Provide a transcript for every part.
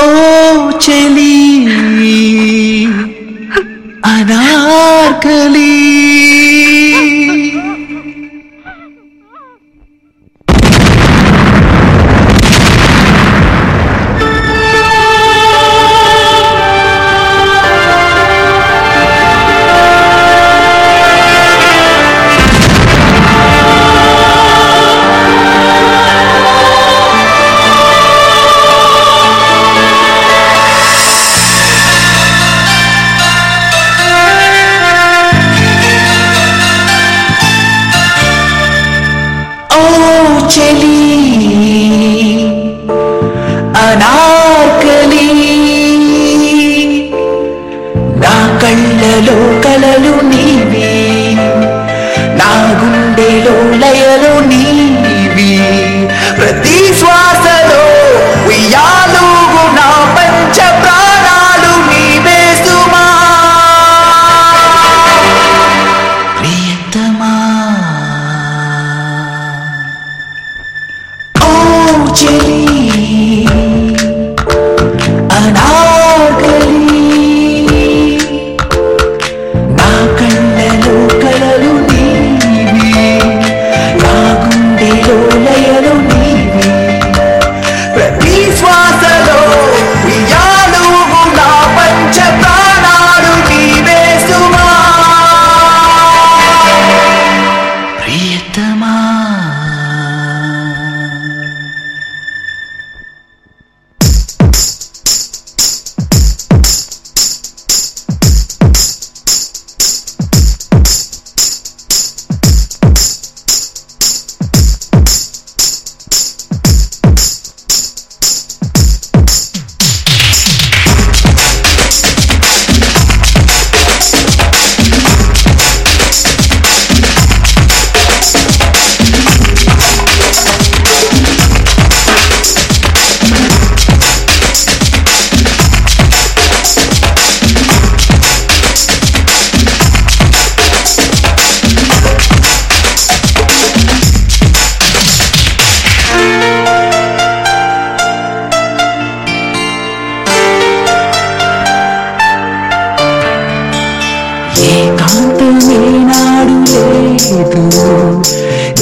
ఓ చెలి అనార్కలి. లయలు నీవి. నా గుండెలో లయలు నీవి. ప్రతి శ్వాసలో ఉయ్యాలుగు నా పంచ ప్రాణాలు నీవే సుమా. ప్రియతమా. ఓ చెలి ఏకాంతమే నాడు లేదు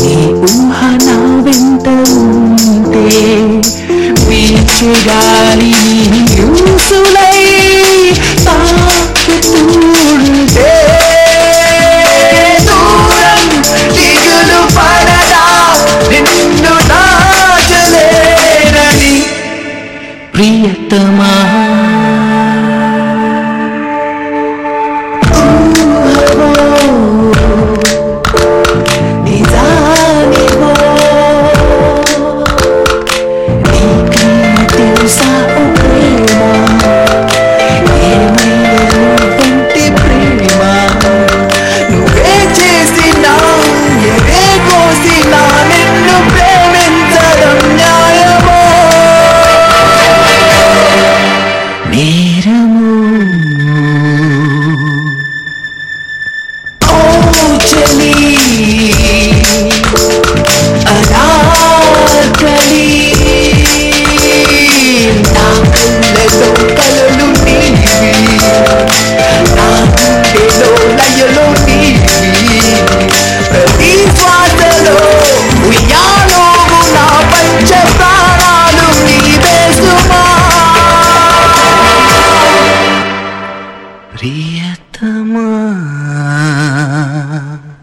నీ ఊహ నా వెంట ఉంటే వీచుగాలి ఊసులై తాకుతుంటే దూరం దిగులు పడదా నిన్ను దాచలేనని ప్రియతమా ప్రియతమా